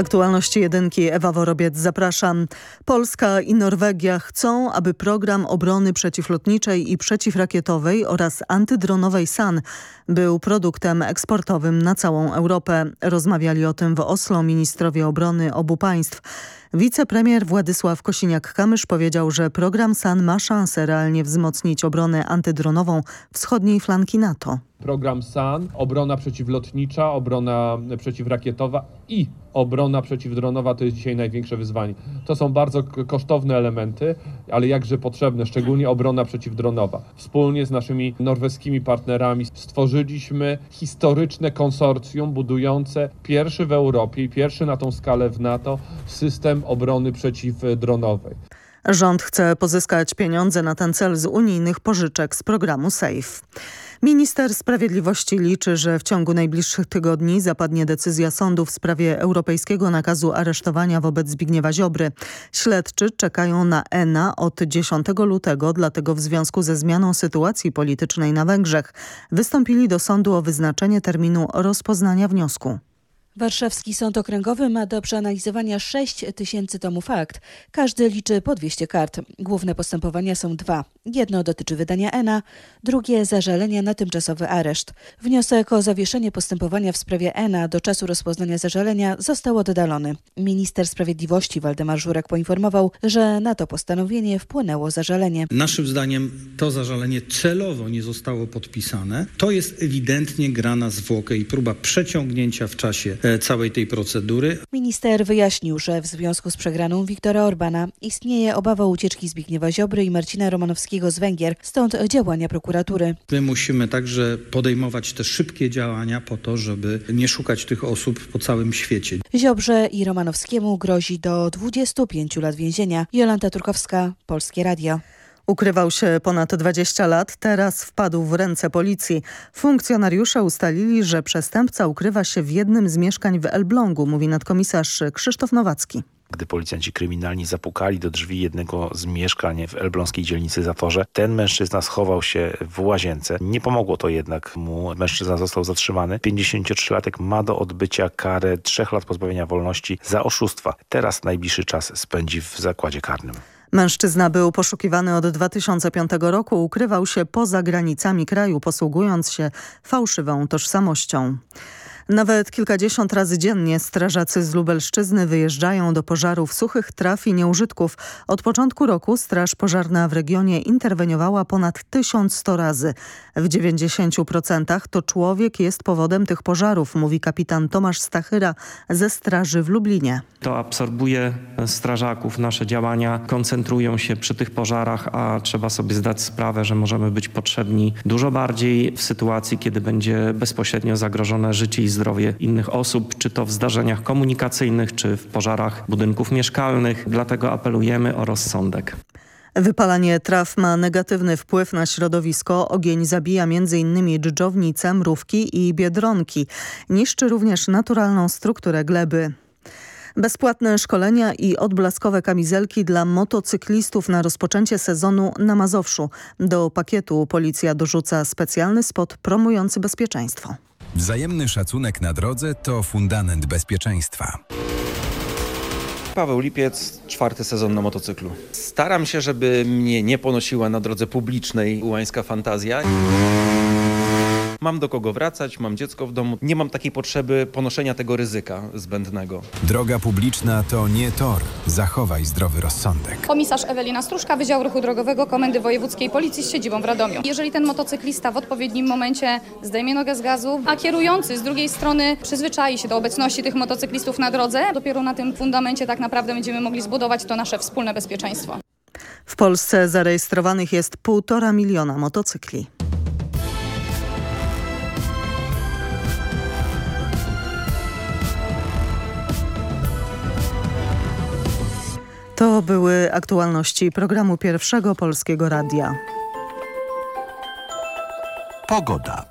Aktualności jedynki Ewa Worobiec zapraszam. Polska i Norwegia chcą, aby program obrony przeciwlotniczej i przeciwrakietowej oraz antydronowej SAN był produktem eksportowym na całą Europę. Rozmawiali o tym w Oslo ministrowie obrony obu państw. Wicepremier Władysław Kosiniak-Kamysz powiedział, że program SAN ma szansę realnie wzmocnić obronę antydronową wschodniej flanki NATO. Program SAN, obrona przeciwlotnicza, obrona przeciwrakietowa i obrona przeciwdronowa to jest dzisiaj największe wyzwanie. To są bardzo kosztowne elementy, ale jakże potrzebne, szczególnie obrona przeciwdronowa. Wspólnie z naszymi norweskimi partnerami stworzyliśmy historyczne konsorcjum budujące pierwszy w Europie i pierwszy na tą skalę w NATO system obrony przeciwdronowej. Rząd chce pozyskać pieniądze na ten cel z unijnych pożyczek z programu SAFE. Minister Sprawiedliwości liczy, że w ciągu najbliższych tygodni zapadnie decyzja sądu w sprawie europejskiego nakazu aresztowania wobec Zbigniewa Ziobry. Śledczy czekają na ENA od 10 lutego, dlatego w związku ze zmianą sytuacji politycznej na Węgrzech wystąpili do sądu o wyznaczenie terminu rozpoznania wniosku. Warszawski Sąd Okręgowy ma do przeanalizowania 6 tysięcy tomów akt. Każdy liczy po 200 kart. Główne postępowania są dwa. Jedno dotyczy wydania ENA, drugie zażalenia na tymczasowy areszt. Wniosek o zawieszenie postępowania w sprawie ENA do czasu rozpoznania zażalenia został oddalony. Minister Sprawiedliwości Waldemar Żurek poinformował, że na to postanowienie wpłynęło zażalenie. Naszym zdaniem to zażalenie celowo nie zostało podpisane. To jest ewidentnie gra na zwłokę i próba przeciągnięcia w czasie całej tej procedury. Minister wyjaśnił, że w związku z przegraną Wiktora Orbana istnieje obawa ucieczki Zbigniewa Ziobry i Marcina Romanowskiego z Węgier, stąd działania prokuratury. My musimy także podejmować te szybkie działania po to, żeby nie szukać tych osób po całym świecie. Ziobrze i Romanowskiemu grozi do 25 lat więzienia. Jolanta Turkowska, Polskie Radio. Ukrywał się ponad 20 lat, teraz wpadł w ręce policji. Funkcjonariusze ustalili, że przestępca ukrywa się w jednym z mieszkań w Elblągu, mówi nadkomisarz Krzysztof Nowacki. Gdy policjanci kryminalni zapukali do drzwi jednego z mieszkań w elbląskiej dzielnicy Zatorze, ten mężczyzna schował się w łazience. Nie pomogło to jednak mu. Mężczyzna został zatrzymany. 53-latek ma do odbycia karę trzech lat pozbawienia wolności za oszustwa. Teraz najbliższy czas spędzi w zakładzie karnym. Mężczyzna był poszukiwany od 2005 roku, ukrywał się poza granicami kraju, posługując się fałszywą tożsamością. Nawet kilkadziesiąt razy dziennie strażacy z Lubelszczyzny wyjeżdżają do pożarów suchych traw i nieużytków. Od początku roku Straż Pożarna w regionie interweniowała ponad 1100 razy. W 90% to człowiek jest powodem tych pożarów, mówi kapitan Tomasz Stachyra ze Straży w Lublinie. To absorbuje strażaków. Nasze działania koncentrują się przy tych pożarach, a trzeba sobie zdać sprawę, że możemy być potrzebni dużo bardziej w sytuacji, kiedy będzie bezpośrednio zagrożone życie i zdrowie innych osób, czy to w zdarzeniach komunikacyjnych, czy w pożarach budynków mieszkalnych. Dlatego apelujemy o rozsądek. Wypalanie traw ma negatywny wpływ na środowisko. Ogień zabija m.in. dżdżownice, mrówki i biedronki. Niszczy również naturalną strukturę gleby. Bezpłatne szkolenia i odblaskowe kamizelki dla motocyklistów na rozpoczęcie sezonu na Mazowszu. Do pakietu policja dorzuca specjalny spot promujący bezpieczeństwo. Wzajemny szacunek na drodze to fundament bezpieczeństwa. Paweł Lipiec, czwarty sezon na motocyklu. Staram się, żeby mnie nie ponosiła na drodze publicznej ułańska fantazja. Mam do kogo wracać, mam dziecko w domu. Nie mam takiej potrzeby ponoszenia tego ryzyka zbędnego. Droga publiczna to nie tor. Zachowaj zdrowy rozsądek. Komisarz Ewelina Struszka, Wydział Ruchu Drogowego Komendy Wojewódzkiej Policji z siedzibą w Radomiu. Jeżeli ten motocyklista w odpowiednim momencie zdejmie nogę z gazu, a kierujący z drugiej strony przyzwyczai się do obecności tych motocyklistów na drodze, dopiero na tym fundamencie tak naprawdę będziemy mogli zbudować to nasze wspólne bezpieczeństwo. W Polsce zarejestrowanych jest półtora miliona motocykli. To były aktualności programu Pierwszego Polskiego Radia. Pogoda.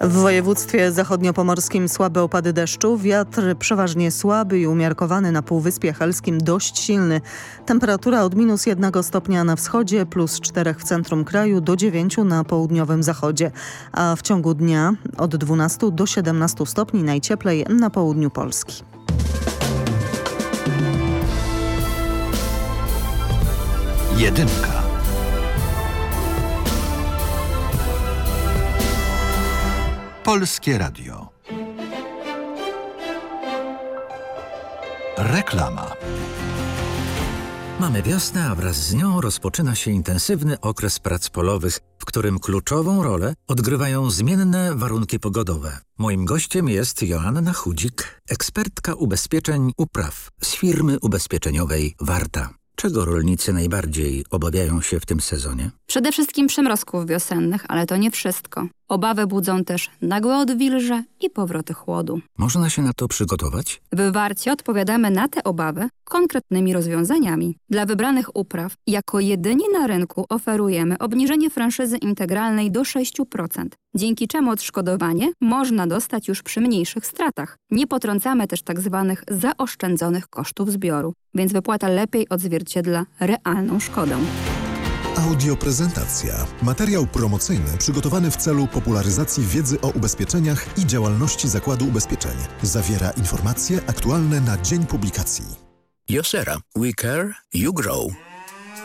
W województwie zachodniopomorskim słabe opady deszczu, wiatr przeważnie słaby i umiarkowany na Półwyspie Helskim dość silny. Temperatura od minus jednego stopnia na wschodzie, plus czterech w centrum kraju, do dziewięciu na południowym zachodzie. A w ciągu dnia od 12 do 17 stopni najcieplej na południu Polski. Jedynka. Polskie Radio. Reklama. Mamy wiosnę, a wraz z nią rozpoczyna się intensywny okres prac polowych, w którym kluczową rolę odgrywają zmienne warunki pogodowe. Moim gościem jest Joanna Chudzik, ekspertka ubezpieczeń upraw z firmy ubezpieczeniowej Warta. Czego rolnicy najbardziej obawiają się w tym sezonie? Przede wszystkim przymrozków wiosennych, ale to nie wszystko. Obawy budzą też nagłe odwilże i powroty chłodu. Można się na to przygotować? W Warcie odpowiadamy na te obawy konkretnymi rozwiązaniami. Dla wybranych upraw jako jedyni na rynku oferujemy obniżenie franszyzy integralnej do 6%, dzięki czemu odszkodowanie można dostać już przy mniejszych stratach. Nie potrącamy też tzw. Tak zaoszczędzonych kosztów zbioru, więc wypłata lepiej odzwierciedla realną szkodę. Audioprezentacja. Materiał promocyjny przygotowany w celu popularyzacji wiedzy o ubezpieczeniach i działalności Zakładu Ubezpieczeń. Zawiera informacje aktualne na dzień publikacji. Josera. We care, you grow.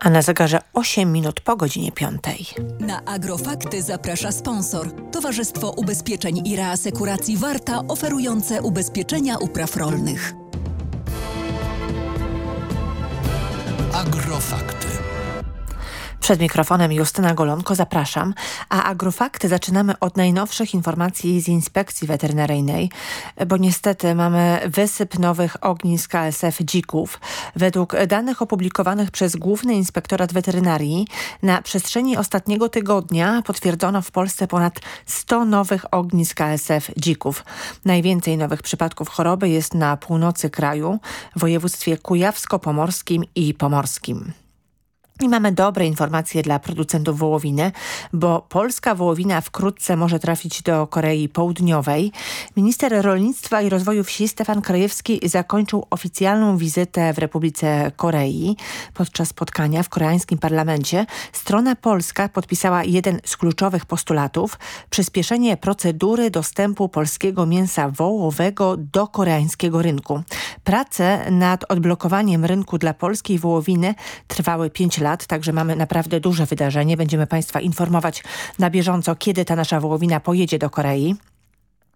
A na zegarze 8 minut po godzinie 5. Na Agrofakty zaprasza sponsor. Towarzystwo Ubezpieczeń i Reasekuracji Warta oferujące ubezpieczenia upraw rolnych. Agrofakty. Przed mikrofonem Justyna Golonko zapraszam, a agrofakty zaczynamy od najnowszych informacji z inspekcji weterynaryjnej, bo niestety mamy wysyp nowych ognisk KSF dzików. Według danych opublikowanych przez Główny Inspektorat Weterynarii na przestrzeni ostatniego tygodnia potwierdzono w Polsce ponad 100 nowych ognisk KSF dzików. Najwięcej nowych przypadków choroby jest na północy kraju, w województwie kujawsko-pomorskim i pomorskim. I mamy dobre informacje dla producentów wołowiny, bo polska wołowina wkrótce może trafić do Korei Południowej. Minister Rolnictwa i Rozwoju Wsi Stefan Krajewski zakończył oficjalną wizytę w Republice Korei. Podczas spotkania w koreańskim parlamencie strona polska podpisała jeden z kluczowych postulatów – przyspieszenie procedury dostępu polskiego mięsa wołowego do koreańskiego rynku. Prace nad odblokowaniem rynku dla polskiej wołowiny trwały 5 lat lat, także mamy naprawdę duże wydarzenie. Będziemy Państwa informować na bieżąco, kiedy ta nasza wołowina pojedzie do Korei.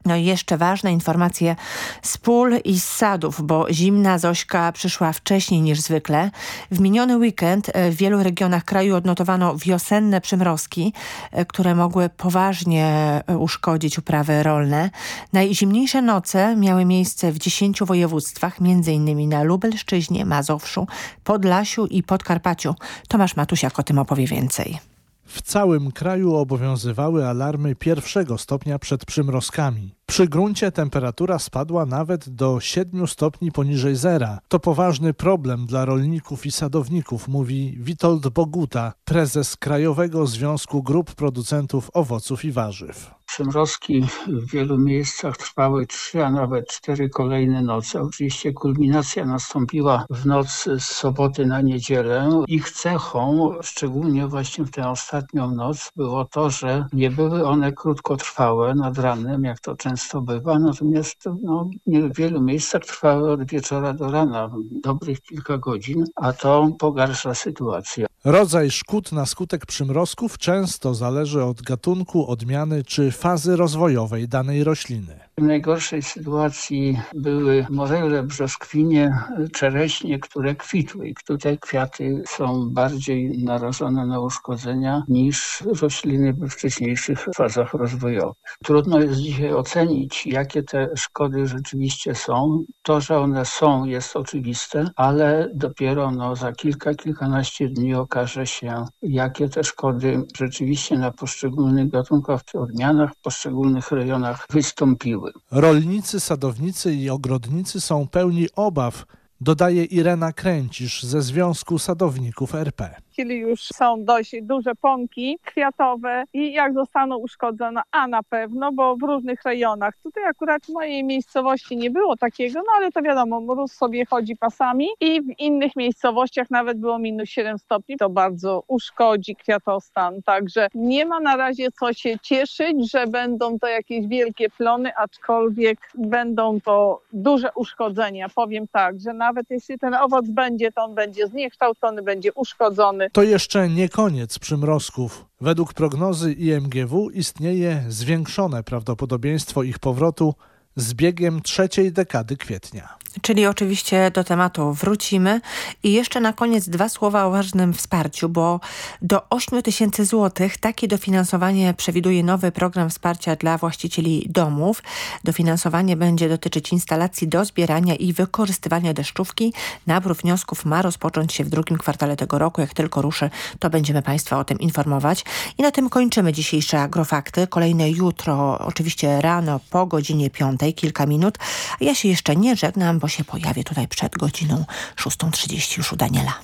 No i jeszcze ważne informacje z pól i z sadów, bo zimna Zośka przyszła wcześniej niż zwykle. W miniony weekend e, w wielu regionach kraju odnotowano wiosenne przymrozki, e, które mogły poważnie e, uszkodzić uprawy rolne. Najzimniejsze noce miały miejsce w dziesięciu województwach, m.in. na Lubelszczyźnie, Mazowszu, Podlasiu i Podkarpaciu. Tomasz Matusiak o tym opowie więcej. W całym kraju obowiązywały alarmy pierwszego stopnia przed przymrozkami. Przy gruncie temperatura spadła nawet do 7 stopni poniżej zera. To poważny problem dla rolników i sadowników, mówi Witold Boguta, prezes Krajowego Związku Grup Producentów Owoców i Warzyw. Przymrozki w wielu miejscach trwały trzy, a nawet cztery kolejne noce. Oczywiście kulminacja nastąpiła w noc z soboty na niedzielę. Ich cechą, szczególnie właśnie w tę ostatnią noc, było to, że nie były one krótkotrwałe nad ranem, jak to często bywa, natomiast no, w wielu miejscach trwały od wieczora do rana, dobrych kilka godzin, a to pogarsza sytuację. Rodzaj szkód na skutek przymrozków często zależy od gatunku, odmiany czy fazy rozwojowej danej rośliny. W najgorszej sytuacji były morele, brzoskwinie, czereśnie, które kwitły i tutaj kwiaty są bardziej narażone na uszkodzenia niż rośliny we wcześniejszych fazach rozwojowych. Trudno jest dzisiaj ocenić, jakie te szkody rzeczywiście są. To, że one są jest oczywiste, ale dopiero no, za kilka, kilkanaście dni okaże się, jakie te szkody rzeczywiście na poszczególnych gatunkach odmianach w poszczególnych rejonach wystąpiły. Rolnicy, sadownicy i ogrodnicy są pełni obaw, dodaje Irena Kręcisz ze Związku Sadowników RP chwili już są dość duże pąki kwiatowe i jak zostaną uszkodzone, a na pewno, bo w różnych rejonach. Tutaj akurat w mojej miejscowości nie było takiego, no ale to wiadomo, mróz sobie chodzi pasami i w innych miejscowościach nawet było minus 7 stopni. To bardzo uszkodzi kwiatostan, także nie ma na razie co się cieszyć, że będą to jakieś wielkie plony, aczkolwiek będą to duże uszkodzenia. Powiem tak, że nawet jeśli ten owoc będzie, to on będzie zniekształcony, będzie uszkodzony, to jeszcze nie koniec przymrozków. Według prognozy IMGW istnieje zwiększone prawdopodobieństwo ich powrotu z biegiem trzeciej dekady kwietnia. Czyli oczywiście do tematu wrócimy. I jeszcze na koniec dwa słowa o ważnym wsparciu, bo do 8 tysięcy złotych takie dofinansowanie przewiduje nowy program wsparcia dla właścicieli domów. Dofinansowanie będzie dotyczyć instalacji do zbierania i wykorzystywania deszczówki. Nabór wniosków ma rozpocząć się w drugim kwartale tego roku. Jak tylko ruszy, to będziemy Państwa o tym informować. I na tym kończymy dzisiejsze agrofakty. Kolejne jutro, oczywiście rano po godzinie 5, dziesiątej kilka minut. Ja się jeszcze nie żegnam, bo się pojawię tutaj przed godziną 6.30 już u Daniela.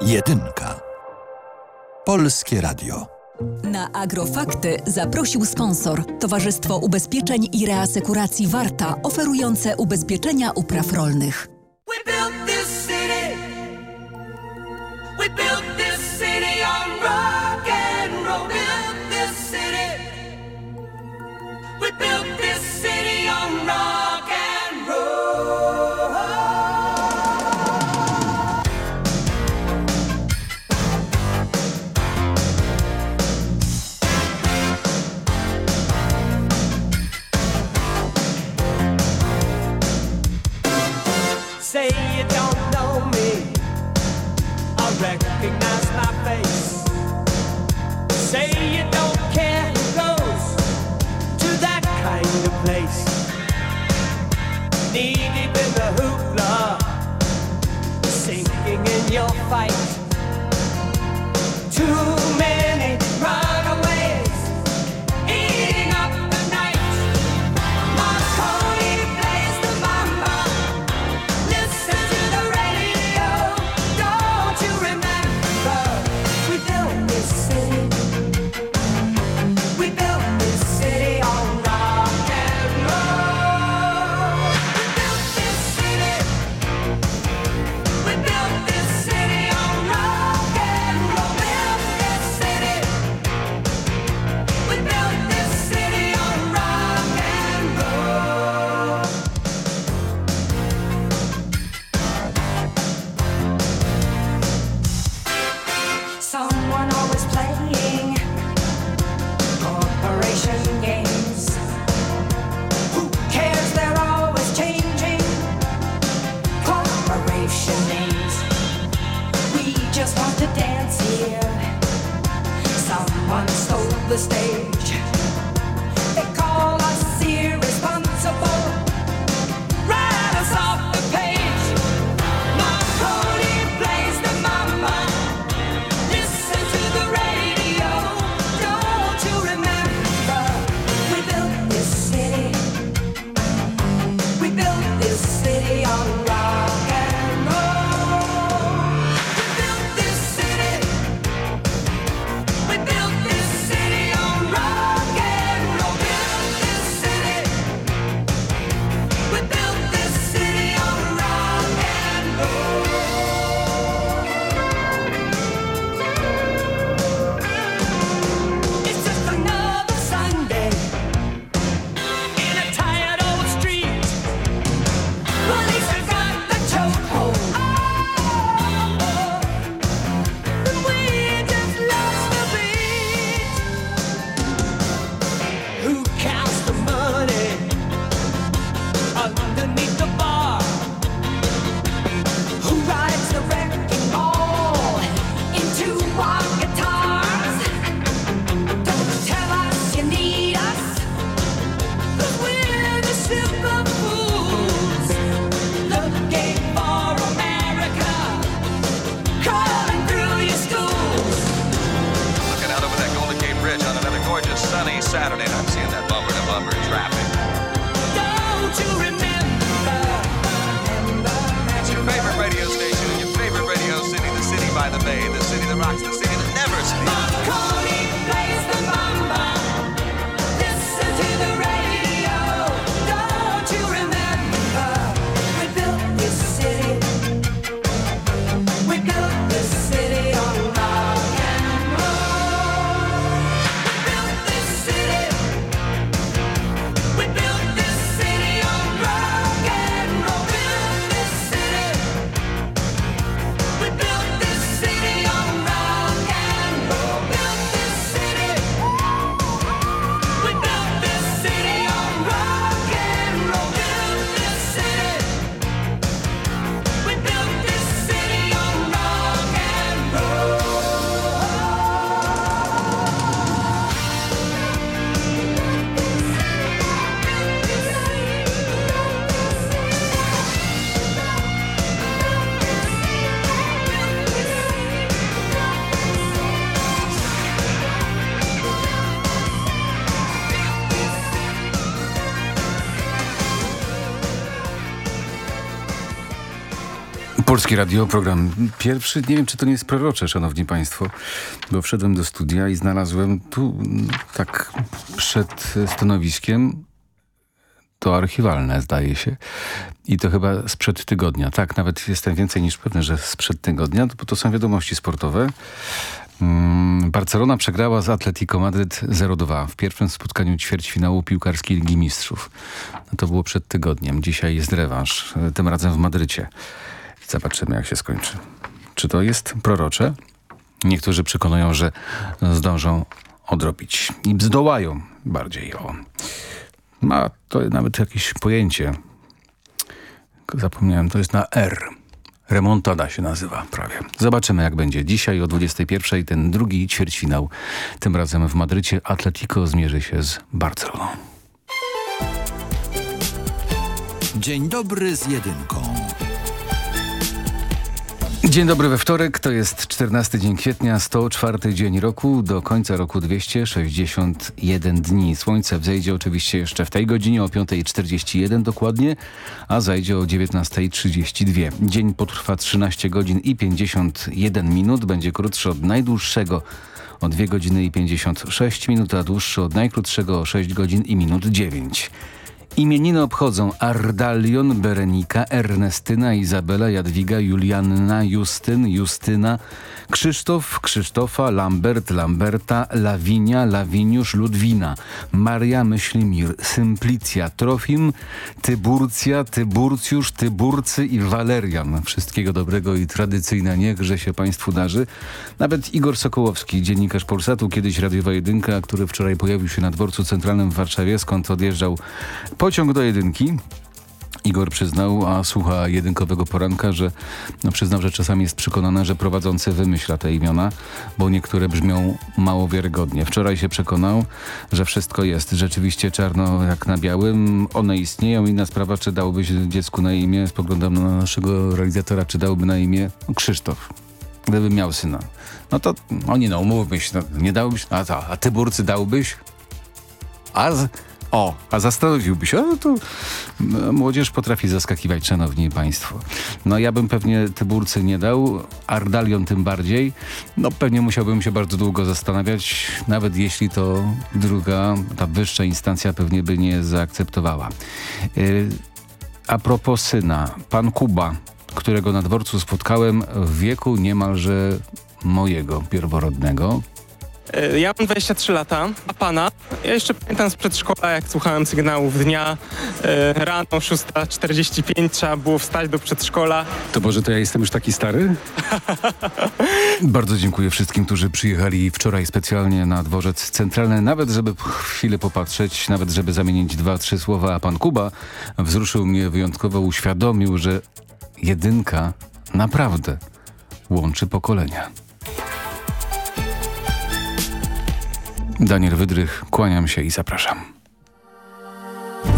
Jedynka. Polskie Radio. Na Agrofakty zaprosił sponsor Towarzystwo Ubezpieczeń i Reasekuracji Warta, oferujące ubezpieczenia upraw rolnych. We built this city on rock. We built this city on rock. will fight. Polskie Radio, program pierwszy. Nie wiem, czy to nie jest prorocze, szanowni państwo, bo wszedłem do studia i znalazłem tu tak przed stanowiskiem to archiwalne, zdaje się. I to chyba sprzed tygodnia. Tak, nawet jestem więcej niż pewny, że sprzed tygodnia, bo to są wiadomości sportowe. Mm, Barcelona przegrała z Atletico Madryt 0-2 w pierwszym spotkaniu ćwierćfinału piłkarskiej Ligi Mistrzów. No to było przed tygodniem. Dzisiaj jest rewanż, e, tym razem w Madrycie. Zobaczymy, jak się skończy. Czy to jest prorocze? Niektórzy przekonują, że zdążą odrobić. I zdołają bardziej. O. Ma to nawet jakieś pojęcie. Zapomniałem, to jest na R. Remontada się nazywa prawie. Zobaczymy jak będzie. Dzisiaj o 21 ten drugi ćwierćfinał. Tym razem w Madrycie Atletico zmierzy się z Barceloną. Dzień dobry z jedynką. Dzień dobry we wtorek, to jest 14 dzień kwietnia, 104 dzień roku, do końca roku 261 dni. Słońce wzejdzie oczywiście jeszcze w tej godzinie o 5.41 dokładnie, a zajdzie o 19.32. Dzień potrwa 13 godzin i 51 minut, będzie krótszy od najdłuższego o 2 godziny i 56 minut, a dłuższy od najkrótszego o 6 godzin i minut 9. Imieniny obchodzą Ardalion, Berenika, Ernestyna, Izabela, Jadwiga, Julianna, Justyn, Justyna, Krzysztof, Krzysztofa, Lambert, Lamberta, Lawinia, Lawiniusz, Ludwina, Maria, Myślimir, Symplicja, Trofim, Tyburcja, Tyburcjusz, Tyburcy i Walerian. Wszystkiego dobrego i tradycyjne niechże się Państwu darzy. Nawet Igor Sokołowski, dziennikarz Polsatu, kiedyś Radiowa Jedynka, który wczoraj pojawił się na dworcu centralnym w Warszawie, skąd odjeżdżał pociąg do Jedynki. Igor przyznał, a słucha jedynkowego poranka, że no, przyznał, że czasami jest przekonany, że prowadzący wymyśla te imiona, bo niektóre brzmią mało wiarygodnie. Wczoraj się przekonał, że wszystko jest rzeczywiście czarno jak na białym. One istnieją. Inna sprawa, czy dałbyś dziecku na imię, spoglądam na naszego realizatora, czy dałby na imię Krzysztof, gdyby miał syna. No to, o nie no, umówmy się, no, nie dałbyś, a, a Tyburcy dałbyś? A z, o, a zastanowiłby się, no to młodzież potrafi zaskakiwać, szanowni państwo. No ja bym pewnie Tyburcy nie dał, Ardalion tym bardziej. No pewnie musiałbym się bardzo długo zastanawiać, nawet jeśli to druga, ta wyższa instancja pewnie by nie zaakceptowała. Yy, a propos syna, pan Kuba, którego na dworcu spotkałem w wieku niemalże mojego pierworodnego, Ja mam 23 lata, a pana? Ja jeszcze pamiętam z przedszkola, jak słuchałem sygnałów dnia. E, Rano 6.45 trzeba było wstać do przedszkola. To może to ja jestem już taki stary? Bardzo dziękuję wszystkim, którzy przyjechali wczoraj specjalnie na dworzec centralny, nawet żeby chwilę popatrzeć, nawet żeby zamienić dwa, trzy słowa, a pan Kuba wzruszył mnie wyjątkowo, uświadomił, że jedynka naprawdę łączy pokolenia. Daniel Wydrych, kłaniam się i zapraszam.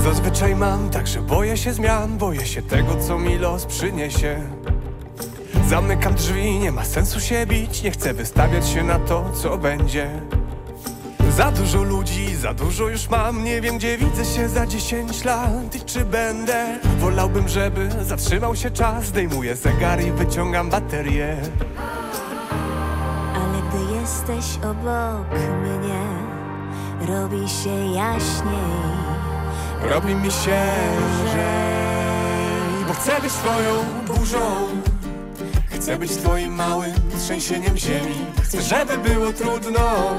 Zazwyczaj mam tak, że boję się zmian, boję się tego, co mi los przyniesie. Zamykam drzwi, nie ma sensu się bić, nie chcę wystawiać się na to, co będzie. Za dużo ludzi, za dużo już mam, nie wiem gdzie widzę się za 10 lat i czy będę. Wolałbym, żeby zatrzymał się czas, zdejmuję zegar i wyciągam baterię. jesteś obok mnie, robi się jaśniej. Robi mi się lżej, bo chcę być twoją burzą. Chcę być twoim małym trzęsieniem ziemi. Chcę, żeby było trudno.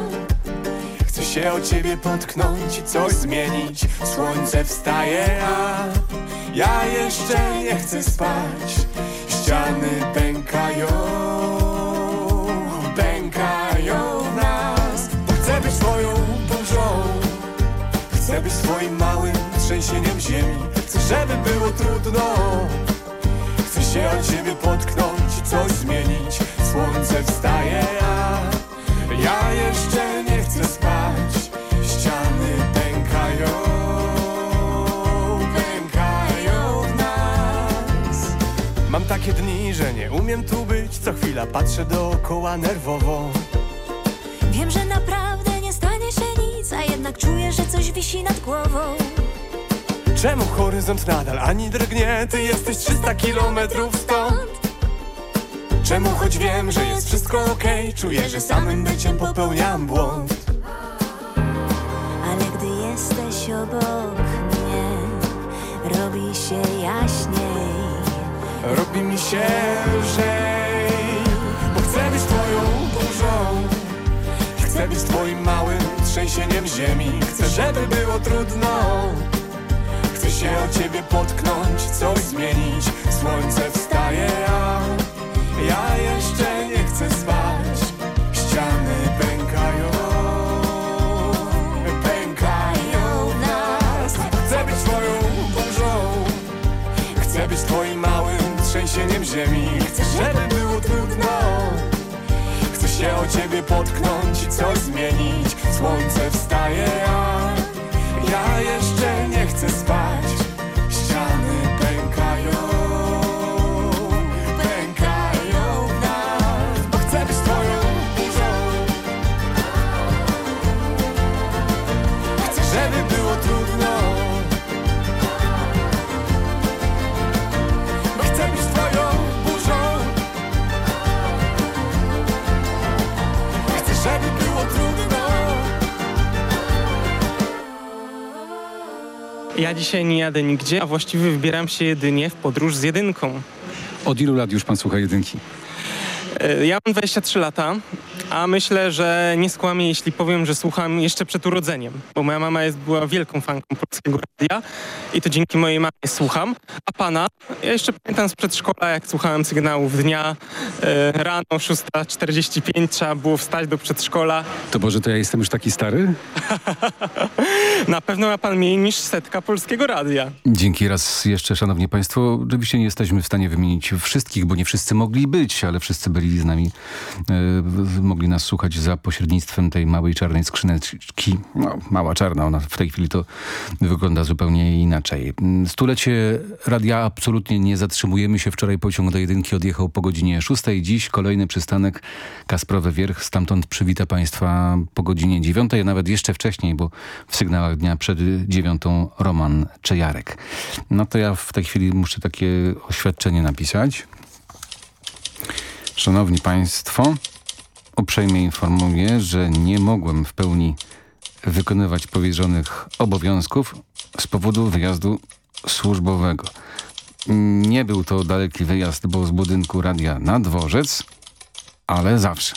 Chcę się o ciebie potknąć i coś zmienić. Słońce wstaje, a ja jeszcze nie chcę spać. Ściany pękają, trzęsieniem ziemi. Chcę, żeby było trudno. Chcę się o ciebie potknąć i coś zmienić. Słońce wstaje, a ja jeszcze nie chcę spać. Ściany pękają, pękają w nas. Mam takie dni, że nie umiem tu być. Co chwila patrzę dookoła nerwowo. Wiem, że naprawdę nie stanie się nic, a jednak czuję, że coś wisi nad głową. Czemu horyzont nadal ani drgnie? Ty jesteś 300 kilometrów stąd. Czemu choć wiem, że jest wszystko okej Czuję, że samym byciem popełniam błąd. Ale gdy jesteś obok mnie, robi się jaśniej. Robi mi się lżej Bo chcę być twoją burzą. Chcę być twoim małym trzęsieniem ziemi. Chcę, żeby było trudno Chcę się o ciebie potknąć, coś zmienić. Słońce wstaje, a ja jeszcze nie chcę spać. Ściany pękają, pękają nas. Chcę być twoją burzą. Chcę być twoim małym trzęsieniem ziemi. Chcę, żeby było trudno. Chcę się o ciebie potknąć coś zmienić. Słońce wstaje, a ja jeszcze nie chcę spać Ja dzisiaj nie jadę nigdzie, a właściwie wybieram się jedynie w podróż z jedynką. Od ilu lat już pan słucha jedynki? E, Ja mam 23 lata, a myślę, że nie skłamię, jeśli powiem, że słucham jeszcze przed urodzeniem, bo moja mama jest, była wielką fanką polskiego radia i to dzięki mojej mamie słucham. A pana? Ja jeszcze pamiętam z przedszkola, jak słuchałem sygnałów dnia, e, rano 6.45 trzeba było wstać do przedszkola. To może to ja jestem już taki stary? Na pewno ma pan mniej niż setka polskiego radia. Dzięki raz jeszcze, szanowni państwo. Oczywiście nie jesteśmy w stanie wymienić wszystkich, bo nie wszyscy mogli być, ale wszyscy byli z nami, e, w- mogli nas słuchać za pośrednictwem tej małej czarnej skrzyneczki. No, mała czarna, ona w tej chwili to wygląda zupełnie inaczej. Mm, Stulecie radia absolutnie nie zatrzymujemy się. Wczoraj pociąg do jedynki odjechał po godzinie 6. Dziś kolejny przystanek Kasprowy Wierch. Stamtąd przywita państwa po godzinie 9, a nawet jeszcze wcześniej, bo w sygnałach dnia przed dziewiątą Roman Czejarek. No to ja w tej chwili muszę takie oświadczenie napisać. Szanowni Państwo, uprzejmie informuję, że nie mogłem w pełni wykonywać powierzonych obowiązków z powodu wyjazdu służbowego. Nie był to daleki wyjazd, bo z budynku radia na dworzec, ale zawsze.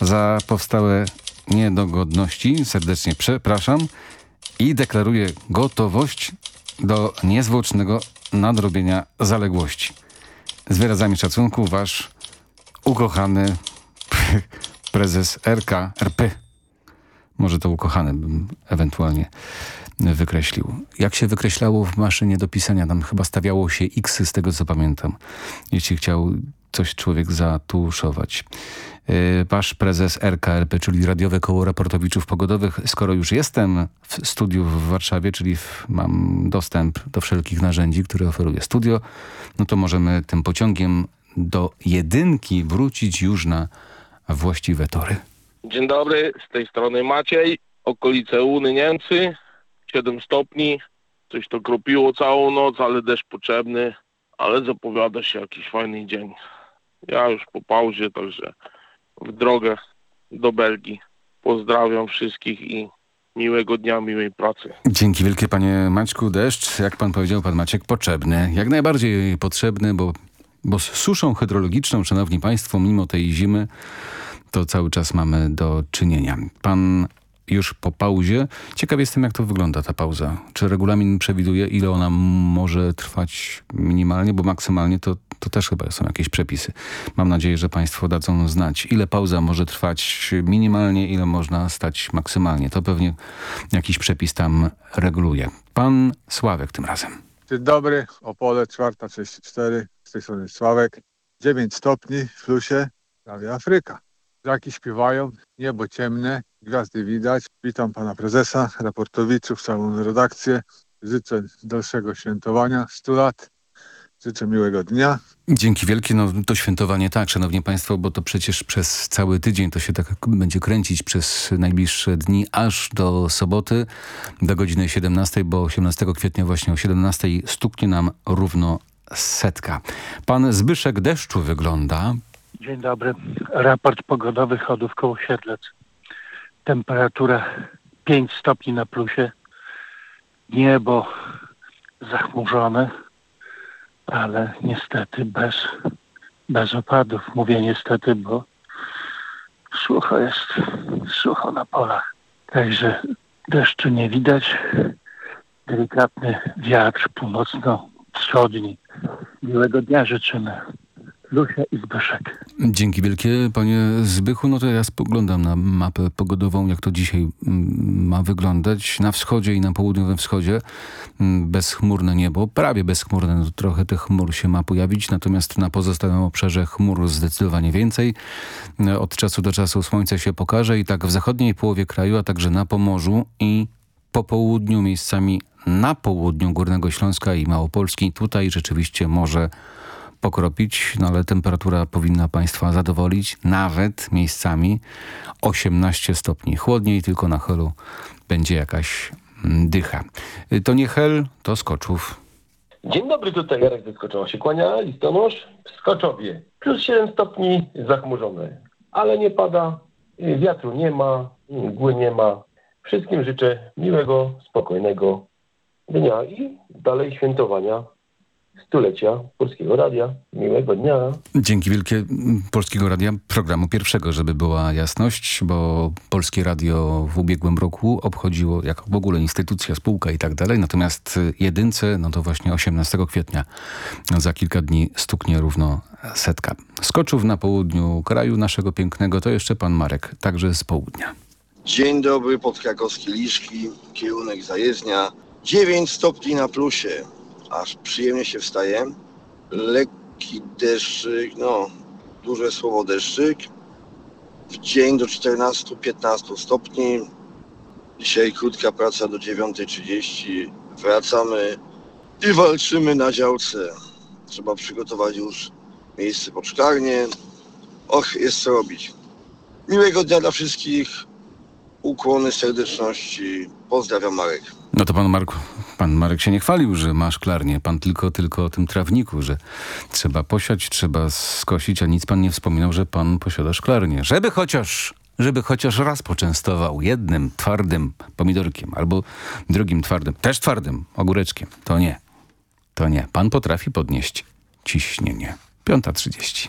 Za powstałe niedogodności serdecznie przepraszam i deklaruję gotowość do niezwłocznego nadrobienia zaległości. Z wyrazami szacunku wasz ukochany prezes RKRP. Może to ukochany bym ewentualnie wykreślił. Jak się wykreślało w maszynie do pisania? Tam chyba stawiało się X z tego co pamiętam. Jeśli chciał coś człowiek zatuszować. Yy, Wasz prezes RKRP, czyli Radiowe Koło Raportowiczów Pogodowych. Skoro już jestem w studiu w Warszawie, czyli w, mam dostęp do wszelkich narzędzi, które oferuje studio, no to możemy tym pociągiem do jedynki wrócić już na właściwe tory. Dzień dobry, z tej strony Maciej, okolice Uny Niemcy, 7 stopni, coś to kropiło całą noc, ale deszcz potrzebny, ale zapowiada się jakiś fajny dzień. Ja już po pauzie, także w drogę do Belgii. Pozdrawiam wszystkich i miłego dnia, miłej pracy. Dzięki wielkie panie Maćku. Deszcz, jak pan powiedział, pan Maciek, potrzebny. Jak najbardziej potrzebny, bo, bo z suszą hydrologiczną, szanowni państwo, mimo tej zimy, to cały czas mamy do czynienia. Pan już po pauzie. Ciekaw jestem, jak to wygląda ta pauza. Czy regulamin przewiduje, ile ona może trwać minimalnie, bo maksymalnie to, to też chyba są jakieś przepisy. Mam nadzieję, że państwo dadzą znać, ile pauza może trwać minimalnie, ile można stać maksymalnie. To pewnie jakiś przepis tam reguluje. Pan Sławek tym razem. Dzień dobry, Opole 4.34, z tej strony Sławek. 9 stopni w plusie, prawie Afryka. Żaki śpiewają, niebo ciemne, gwiazdy widać. Witam pana prezesa, raportowiczów, całą redakcję. Życzę dalszego świętowania 100 lat. Życzę miłego dnia. Dzięki wielkie. No, to świętowanie tak, szanowni państwo, bo to przecież przez cały tydzień to się tak będzie kręcić przez najbliższe dni, aż do soboty, do godziny 17, bo 18 kwietnia właśnie o 17 stuknie nam równo setka. Pan Zbyszek Deszczu wygląda. Dzień dobry. Raport pogodowy Chodów koło Siedlec. Temperatura 5 stopni na plusie. Niebo zachmurzone, ale niestety bez, bez opadów. Mówię niestety, bo sucho jest, sucho na polach. Także deszczu nie widać. Delikatny wiatr północno-wschodni. Miłego dnia życzymy. Lusia i Zbyszek. Dzięki wielkie, panie Zbychu. No to ja spoglądam na mapę pogodową, jak to dzisiaj mm, ma wyglądać. Na wschodzie i na południowym wschodzie mm, bezchmurne niebo, prawie bezchmurne, no, trochę tych chmur się ma pojawić, natomiast na pozostałym obszarze chmur zdecydowanie więcej. Od czasu do czasu słońce się pokaże i tak w zachodniej połowie kraju, a także na Pomorzu i po południu miejscami na południu Górnego Śląska i Małopolski. Tutaj rzeczywiście może pokropić, no ale temperatura powinna Państwa zadowolić, nawet miejscami 18 stopni. Chłodniej tylko na helu będzie jakaś mm, dycha. To nie hel, to skoczów. Dzień dobry, tutaj Jarek ze Skoczowa się kłania, listonosz w Skoczowie. Plus 7 stopni zachmurzone, ale nie pada, wiatru nie ma, mgły nie ma. Wszystkim życzę miłego, spokojnego dnia i dalej świętowania stulecia Polskiego Radia. Miłego dnia. Dzięki wielkie Polskiego Radia, programu pierwszego, żeby była jasność, bo Polskie Radio w ubiegłym roku obchodziło, jak w ogóle instytucja, spółka i tak dalej, natomiast y, jedynce, no to właśnie 18 kwietnia, za kilka dni stuknie równo setka. Skoczów na południu kraju naszego pięknego, to jeszcze pan Marek, także z południa. Dzień dobry, podkrakowskie Liszki, kierunek zajezdnia. 9 stopni na plusie, aż przyjemnie się wstaje. Lekki deszczyk, no, duże słowo deszczyk. W dzień do 14-15 stopni. Dzisiaj krótka praca do 9.30. Wracamy i walczymy na działce. Trzeba przygotować już miejsce pod szklarnię. Och, jest co robić. Miłego dnia dla wszystkich. Ukłony serdeczności. Pozdrawiam Marek. No to pan Marku, pan Marek się nie chwalił, że ma szklarnię. Pan tylko, tylko o tym trawniku, że trzeba posiać, trzeba skosić, a nic pan nie wspominał, że pan posiada szklarnię. Żeby chociaż żeby chociaż raz poczęstował jednym twardym pomidorkiem albo drugim twardym, też twardym ogóreczkiem. To nie. To nie. Pan potrafi podnieść ciśnienie. 5.30.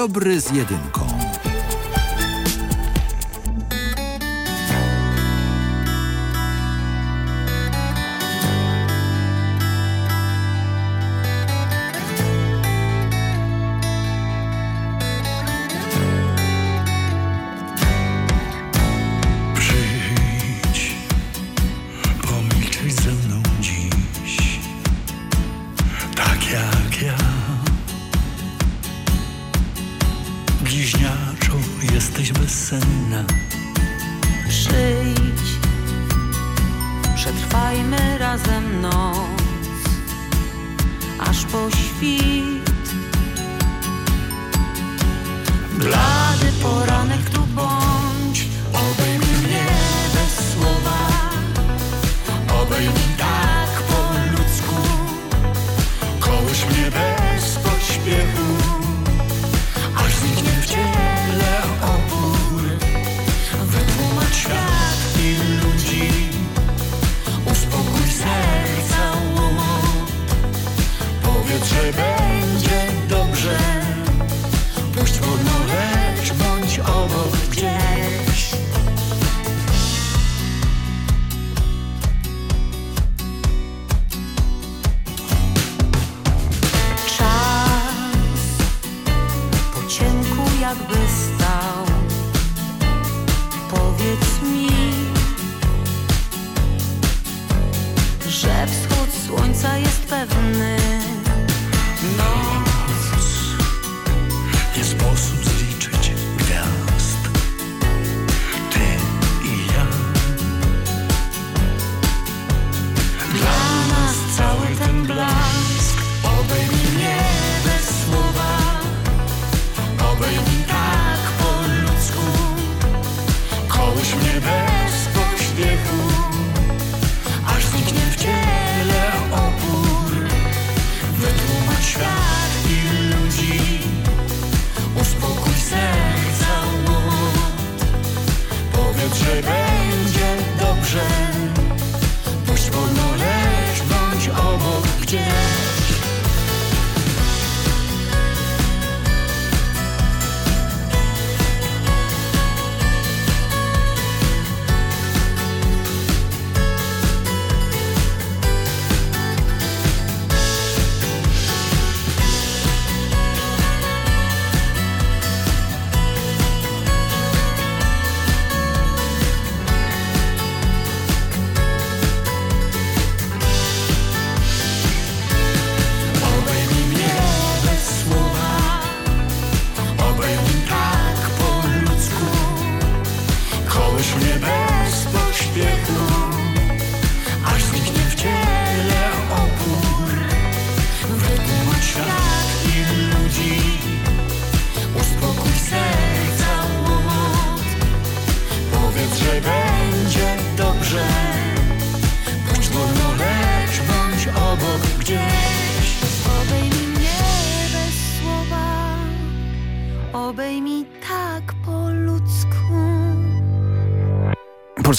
dobry z jedynką.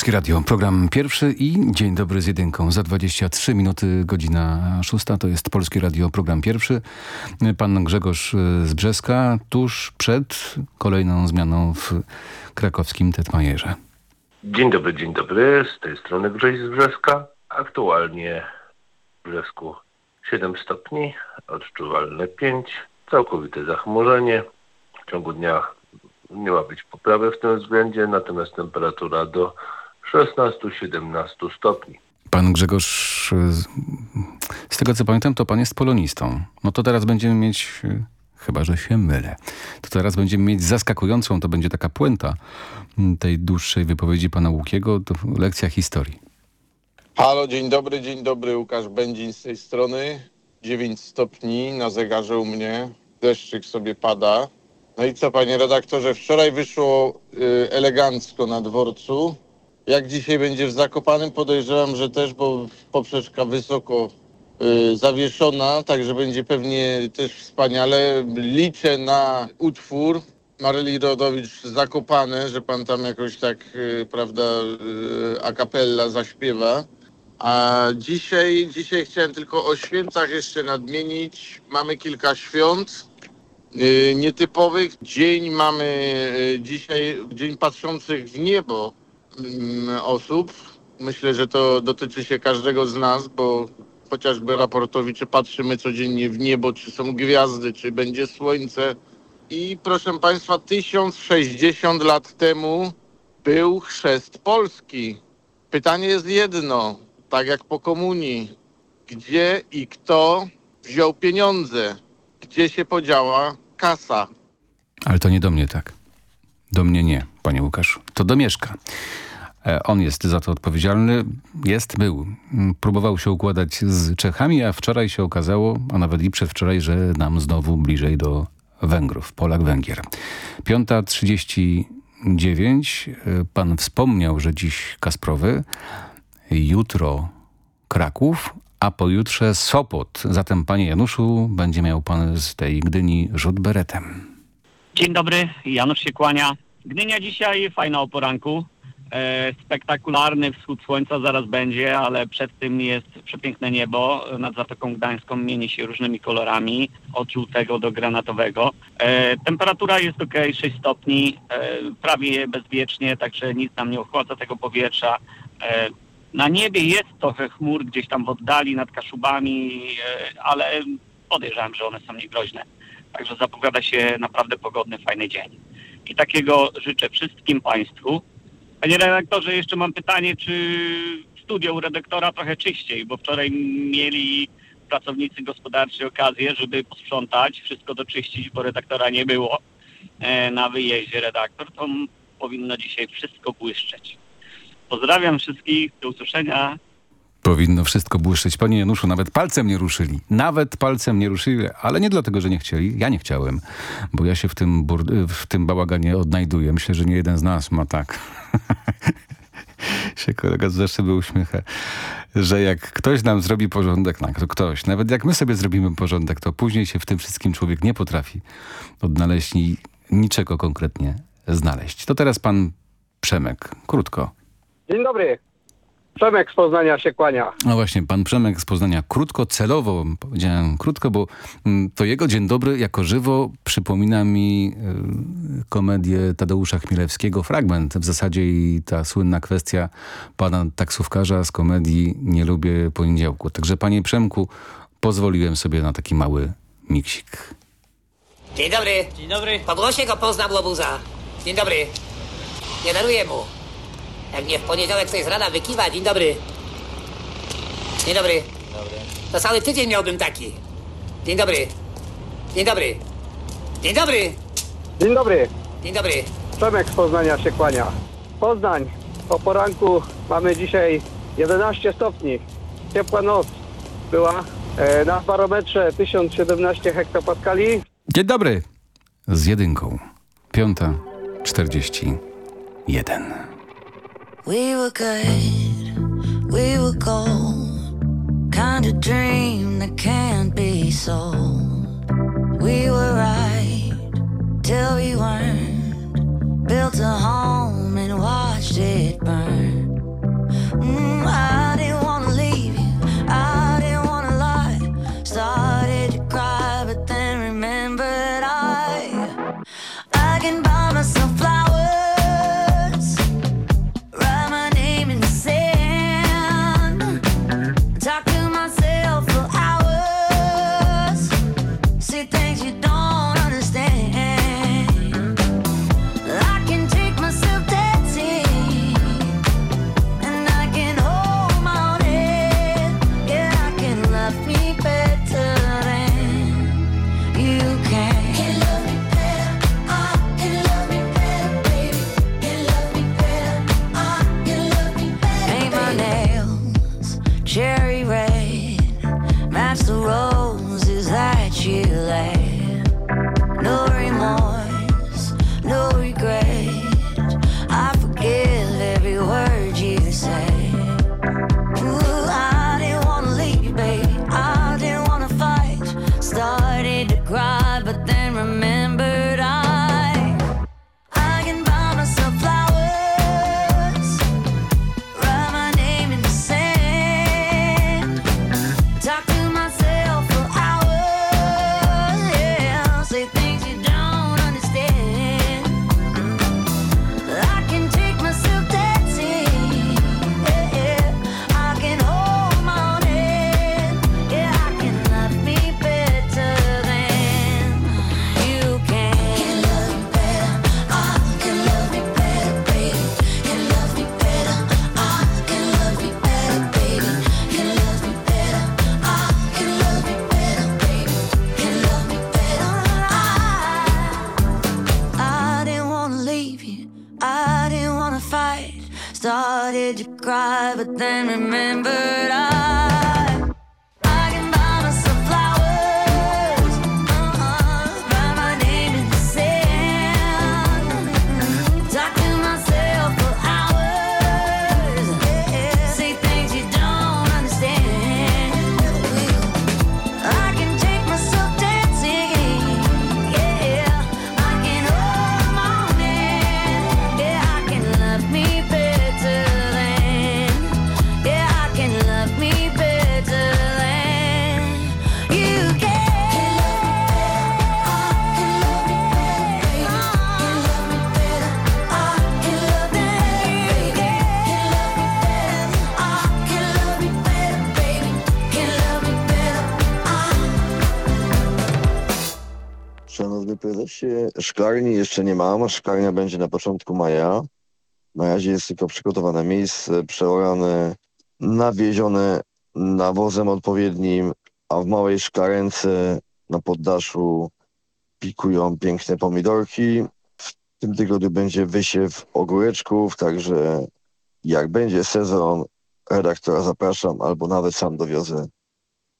Polskie Radio, program pierwszy i Dzień Dobry z jedynką. Za 23 minuty, godzina szósta, to jest Polskie Radio, program pierwszy. Pan Grzegorz z Brzeska, tuż przed kolejną zmianą w krakowskim Tetmajerze. Dzień dobry, dzień dobry. Z tej strony Grześ z Brzeska. Aktualnie w Brzesku 7 stopni, odczuwalne 5, całkowite zachmurzenie. W ciągu dnia nie ma być poprawy w tym względzie, natomiast temperatura do 16-17 stopni. Pan Grzegorz, z, z tego co pamiętam, to pan jest polonistą. No to teraz będziemy mieć, chyba że się mylę, to teraz będziemy mieć zaskakującą, to będzie taka puenta tej dłuższej wypowiedzi pana Łukiego, to lekcja historii. Halo, dzień dobry, dzień dobry, Łukasz Będzin z tej strony. 9 stopni na zegarze u mnie, deszczyk sobie pada. No i co, panie redaktorze, wczoraj wyszło y, elegancko na dworcu. Jak dzisiaj będzie w Zakopanym, podejrzewam, że też, bo poprzeczka wysoko y, zawieszona, także będzie pewnie też wspaniale. Liczę na utwór Maryli Rodowicz Zakopane, że pan tam jakoś tak, y, prawda, y, a cappella zaśpiewa. A dzisiaj, dzisiaj chciałem tylko o świętach jeszcze nadmienić. Mamy kilka świąt y, nietypowych. Dzień mamy y, dzisiaj, dzień patrzących w niebo osób. Myślę, że to dotyczy się każdego z nas, bo chociażby raportowi, czy patrzymy codziennie w niebo, czy są gwiazdy, czy będzie słońce. I proszę Państwa, 1060 lat temu był chrzest Polski. Pytanie jest jedno, tak jak po komunii. Gdzie i kto wziął pieniądze? Gdzie się podziała kasa? Ale to nie do mnie tak. Do mnie nie, panie Łukaszu. To do Mieszka. E, On jest za to odpowiedzialny. Jest, był. Próbował się układać z Czechami, a wczoraj się okazało, a nawet i przedwczoraj, że nam znowu bliżej do Węgrów, Polak-Węgier. 5.39. E, Pan wspomniał, że dziś Kasprowy, jutro Kraków, a pojutrze Sopot. Zatem, panie Januszu, będzie miał pan z tej Gdyni rzut beretem. Dzień dobry, Janusz się kłania. Gdynia dzisiaj fajna o poranku. E, spektakularny wschód słońca zaraz będzie, ale przed tym jest przepiękne niebo. Nad Zatoką Gdańską mieni się różnymi kolorami, od żółtego do granatowego. E, temperatura jest ok, 6 stopni, e, prawie bezwiecznie, także nic nam nie ochładza tego powietrza. E, na niebie jest trochę chmur gdzieś tam w oddali nad Kaszubami, e, ale podejrzewam, że one są niegroźne. Także zapowiada się naprawdę pogodny, fajny dzień. I takiego życzę wszystkim Państwu. Panie redaktorze, jeszcze mam pytanie, czy studio u redaktora trochę czyściej, bo wczoraj mieli pracownicy gospodarczy okazję, żeby posprzątać, wszystko doczyścić, bo redaktora nie było e, na wyjeździe redaktor, to powinno dzisiaj wszystko błyszczeć. Pozdrawiam wszystkich, do usłyszenia. Powinno wszystko błyszczeć. Panie Januszu, nawet palcem nie ruszyli. Nawet palcem nie ruszyli, ale nie dlatego, że nie chcieli. Ja nie chciałem, bo ja się w tym, w tym bałaganie odnajduję. Myślę, że nie jeden z nas ma tak. się kolega z Rzeszyby uśmiecha, że jak ktoś nam zrobi porządek, no to ktoś, nawet jak my sobie zrobimy porządek, to później się w tym wszystkim człowiek nie potrafi odnaleźć i niczego konkretnie znaleźć. To teraz pan Przemek, krótko. Dzień dobry. Przemek z Poznania się kłania. No właśnie, pan Przemek z Poznania krótko, celowo powiedziałem krótko, bo mm, to jego Dzień Dobry jako żywo przypomina mi y, komedię Tadeusza Chmielewskiego, fragment w zasadzie i ta słynna kwestia pana taksówkarza z komedii Nie lubię poniedziałku. Także panie Przemku, pozwoliłem sobie na taki mały miksik. Dzień dobry. Dzień dobry. Po głosie go poznam łobuza. Dzień dobry. Nie daruję mu. Jak mnie w poniedziałek coś z rana wykiwa, dzień dobry. Dzień dobry. Dobry. To cały tydzień miałbym taki. Dzień dobry. Dzień dobry. Dzień dobry. Dzień dobry. Dzień dobry. Przemek z Poznania się kłania. Poznań. Po poranku mamy dzisiaj 11 stopni. Ciepła noc była. E, na barometrze 1017 hektopaskali. Dzień dobry. Z jedynką. Piąta, czterdzieści jeden. We were good, we were gold. Kind of dream that can't be sold. We were right till we weren't. Built a home and watched it burn. Mm, I szklarni jeszcze nie mam. Szklarnia będzie na początku maja. Na razie jest tylko przygotowane miejsce, przeorane, nawiezione nawozem odpowiednim, a w małej szklarence na poddaszu pikują piękne pomidorki. W tym tygodniu będzie wysiew ogóreczków, także jak będzie sezon, redaktora zapraszam, albo nawet sam dowiozę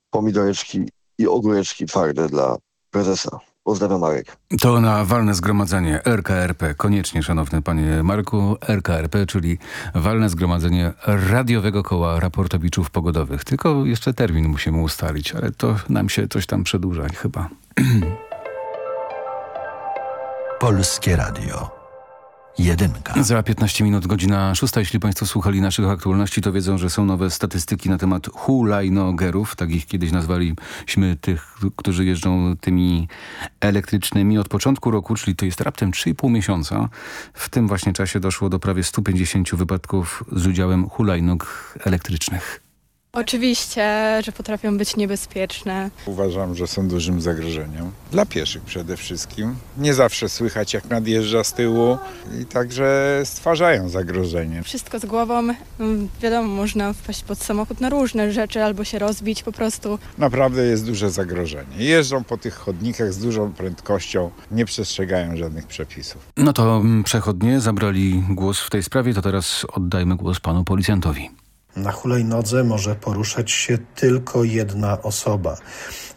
pomidoreczki i ogóreczki twarde dla prezesa. Pozdrawiam Marek. To na walne zgromadzenie RKRP. Koniecznie, szanowny panie Marku, RKRP, czyli walne zgromadzenie radiowego koła raportowiczów pogodowych. Tylko jeszcze termin musimy ustalić, ale to nam się coś tam przedłuża chyba. Polskie Radio. Jedynka. Za 15 minut, godzina 6. Jeśli Państwo słuchali naszych aktualności, to wiedzą, że są nowe statystyki na temat hulajnogerów. Tak ich kiedyś nazwaliśmy tych, którzy jeżdżą tymi elektrycznymi od początku roku, czyli to jest raptem 3,5 miesiąca. W tym właśnie czasie doszło do prawie 150 wypadków z udziałem hulajnóg elektrycznych. Oczywiście, że potrafią być niebezpieczne. Uważam, że są dużym zagrożeniem. Dla pieszych przede wszystkim. Nie zawsze słychać jak nadjeżdża z tyłu i także stwarzają zagrożenie. Wszystko z głową. Mm, Wiadomo, można wpaść pod samochód na różne rzeczy albo się rozbić po prostu. Naprawdę jest duże zagrożenie. Jeżdżą po tych chodnikach z dużą prędkością, nie przestrzegają żadnych przepisów. No to mm, przechodnie zabrali głos w tej sprawie, to teraz oddajmy głos panu policjantowi. Na hulajnodze może poruszać się tylko jedna osoba.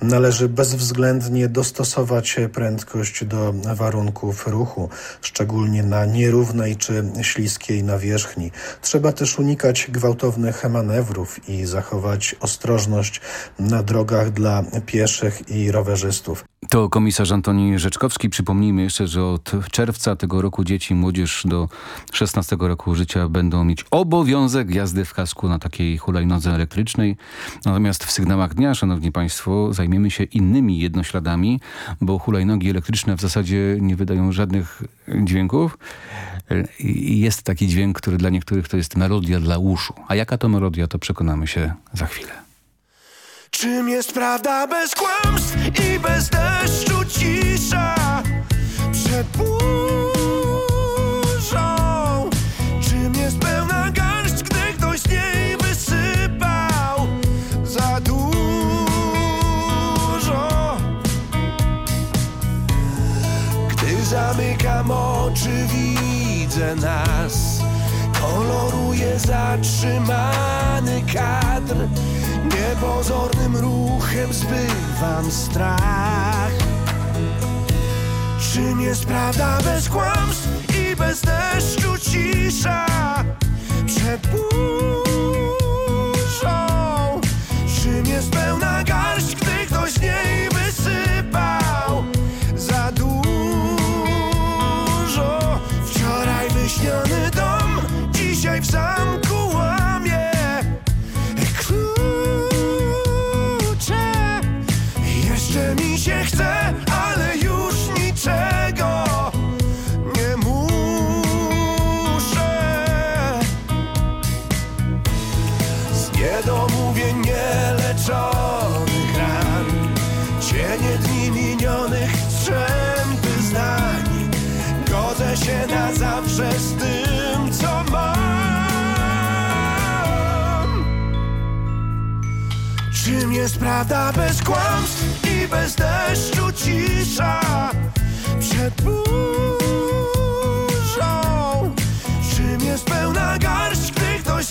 Należy bezwzględnie dostosować prędkość do warunków ruchu, szczególnie na nierównej czy śliskiej nawierzchni. Trzeba też unikać gwałtownych manewrów i zachować ostrożność na drogach dla pieszych i rowerzystów. To komisarz Antoni Rzeczkowski. Przypomnijmy jeszcze, że od czerwca tego roku dzieci i młodzież do 16 roku życia będą mieć obowiązek jazdy w kasku na takiej hulajnodze elektrycznej. Natomiast w sygnałach dnia, szanowni państwo, zajmiemy się innymi jednośladami, bo hulajnogi elektryczne w zasadzie nie wydają żadnych dźwięków. I Jest taki dźwięk, który dla niektórych to jest melodia dla uszu. A jaka to melodia, to przekonamy się za chwilę. Czym jest prawda bez kłamstw i bez deszczu cisza przed burzą? Czym jest pełna garść, gdy ktoś z niej wysypał za dużo? Gdy zamykam oczy, widzę nas Koloruje zatrzymany kadr Niepozornym ruchem zbywam strach. Czym jest prawda bez kłamstw i bez deszczu cisza? Przed Się na zawsze z tym, co mam. Czym jest prawda bez kłamstw i bez deszczu cisza? Przed burzą. Czym jest pełna garść, bez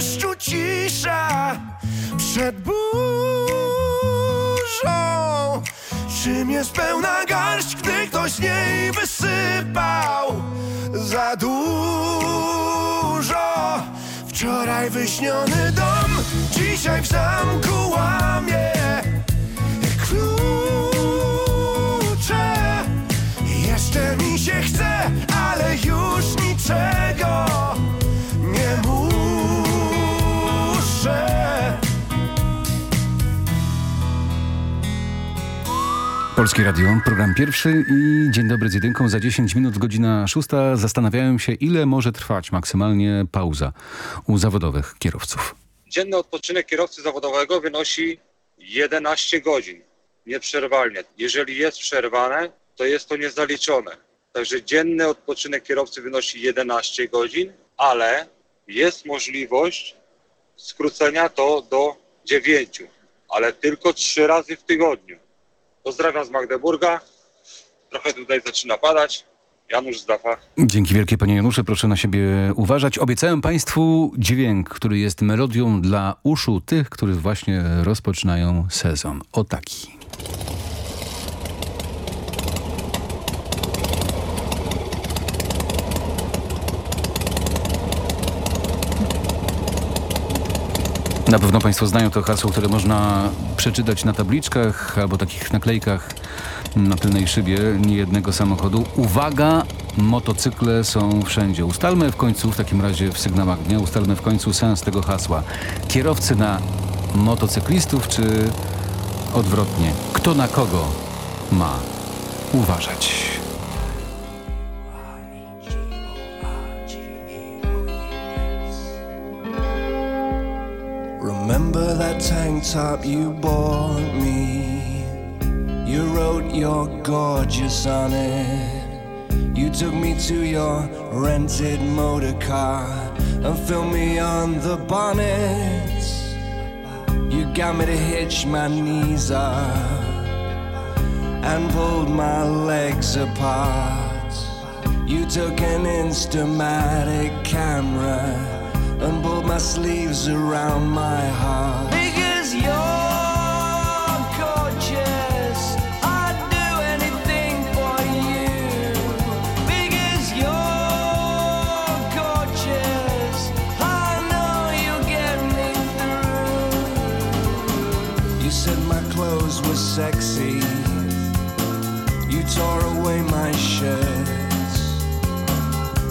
deszczu cisza przed burzą. Czym jest pełna garść, gdy ktoś z niej wysypał za dużo? Wczoraj wyśniony dom, dzisiaj w zamku łamie klucze. Jeszcze mi się chce, ale już niczego nie muszę. Polskie Radio, program pierwszy i dzień dobry z jedynką. Za 10 minut, godzina szósta. Zastanawiałem się, ile może trwać maksymalnie pauza u zawodowych kierowców. Dzienny odpoczynek kierowcy zawodowego wynosi 11 godzin, nieprzerwalnie. Jeżeli jest przerwane, to jest to niezaliczone. Także dzienny odpoczynek kierowcy wynosi 11 godzin, ale jest możliwość skrócenia to do 9, ale tylko 3 razy w tygodniu. Pozdrawiam z Magdeburga. Trochę tutaj zaczyna padać. Janusz Zdafa. Dzięki wielkie panie Janusze, proszę na siebie uważać. Obiecałem państwu dźwięk, który jest melodią dla uszu tych, którzy właśnie rozpoczynają sezon. O taki. Na pewno Państwo znają to hasło, które można przeczytać na tabliczkach albo takich naklejkach na tylnej szybie niejednego samochodu. Uwaga, motocykle są wszędzie. Ustalmy w końcu, w takim razie w sygnałach dnia, ustalmy w końcu sens tego hasła. Kierowcy na motocyklistów czy odwrotnie? Kto na kogo ma uważać? Remember that tank top you bought me? You wrote you're gorgeous on it. You took me to your rented motor car and filmed me on the bonnet. You got me to hitch my knees up and pulled my legs apart. You took an Instamatic camera and pulled my sleeves around my heart. Because you're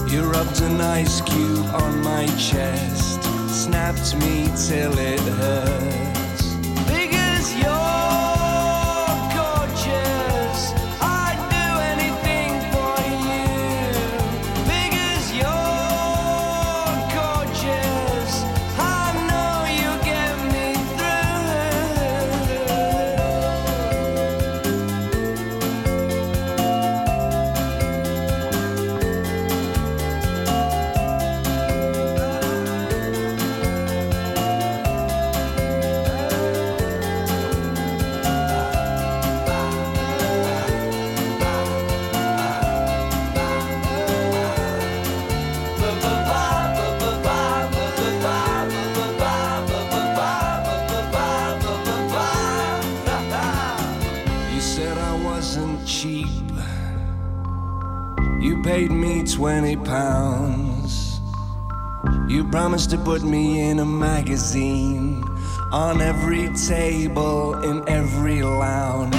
You rubbed an ice cube on my chest, snapped me till it hurts. 20 pounds. You promised to put me in a magazine on every table in every lounge.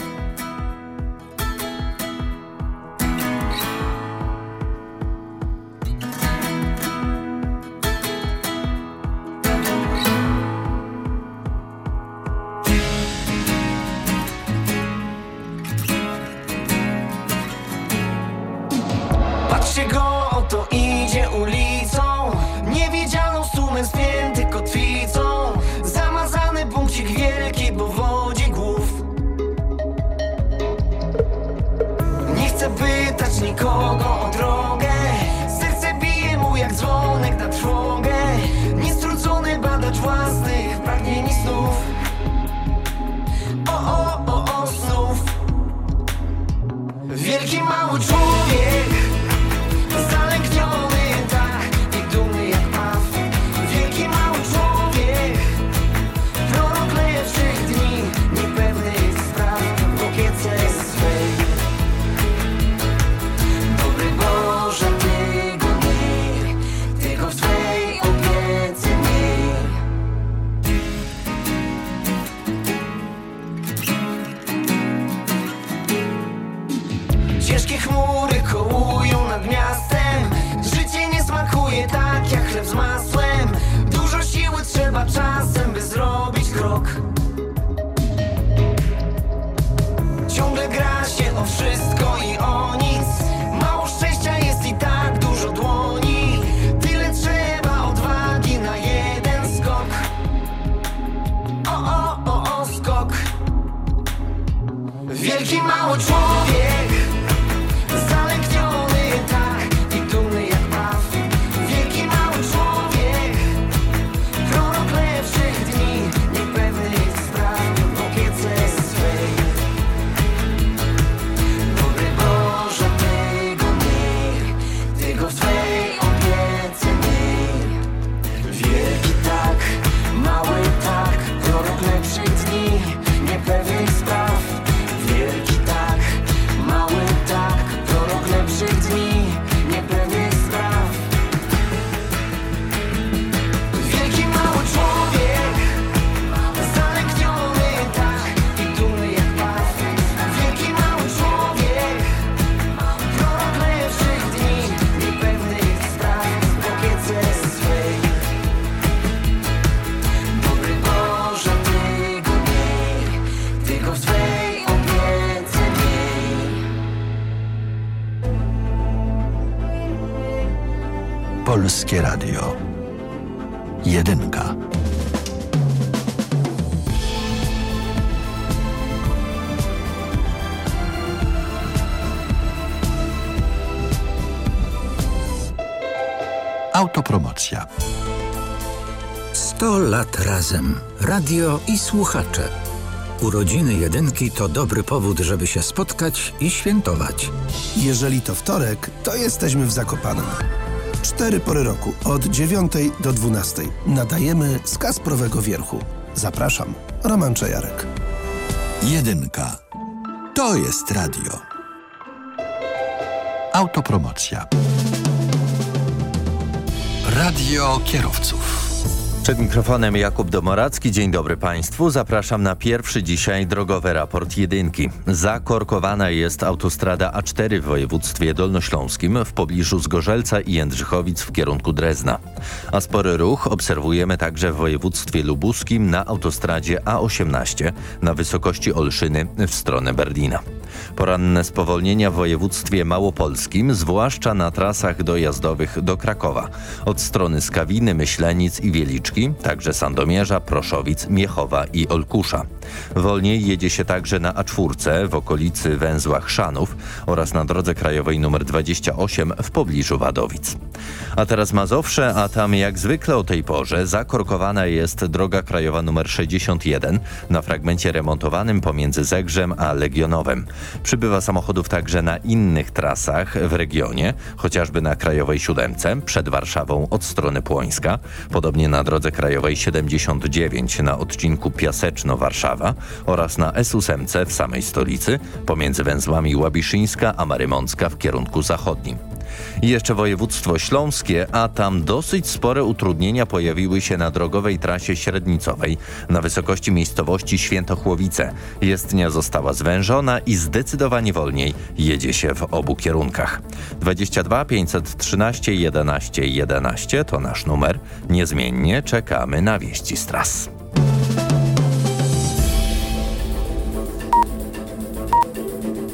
Razem. Radio i słuchacze. Urodziny jedynki to dobry powód, żeby się spotkać i świętować. Jeżeli to wtorek, to jesteśmy w Zakopanem. Cztery pory roku, od 9 do 12. Nadajemy z Kasprowego Wierchu. Zapraszam, Roman Czajarek. Jedynka. To jest radio. Autopromocja. Radio kierowców. Przed mikrofonem Jakub Domoracki. Dzień dobry Państwu. Zapraszam na pierwszy dzisiaj drogowy raport jedynki. Zakorkowana jest autostrada A4 w województwie dolnośląskim w pobliżu Zgorzelca i Jędrzychowic w kierunku Drezna. A spory ruch obserwujemy także w województwie lubuskim na autostradzie A18 na wysokości Olszyny w stronę Berlina. Poranne spowolnienia w województwie małopolskim, zwłaszcza na trasach dojazdowych do Krakowa. Od strony Skawiny, Myślenic i Wieliczki, także Sandomierza, Proszowic, Miechowa i Olkusza. Wolniej jedzie się także na A4 w okolicy węzła Chrzanów oraz na drodze krajowej nr 28 w pobliżu Wadowic. A teraz Mazowsze, a tam jak zwykle o tej porze zakorkowana jest droga krajowa nr 61 na fragmencie remontowanym pomiędzy Zegrzem a Legionowem. Przybywa samochodów także na innych trasach w regionie, chociażby na Krajowej Siódemce przed Warszawą od strony Płońska, podobnie na drodze krajowej 79 na odcinku Piaseczno-Warszawa oraz na S8 w samej stolicy pomiędzy węzłami Łabiszyńska a Marymącka w kierunku zachodnim. I jeszcze województwo śląskie, a tam dosyć spore utrudnienia pojawiły się na drogowej trasie średnicowej na wysokości miejscowości Świętochłowice. Jezdnia została zwężona i zdecydowanie wolniej jedzie się w obu kierunkach. 22 513 11 11 to nasz numer. Niezmiennie czekamy na wieści z tras.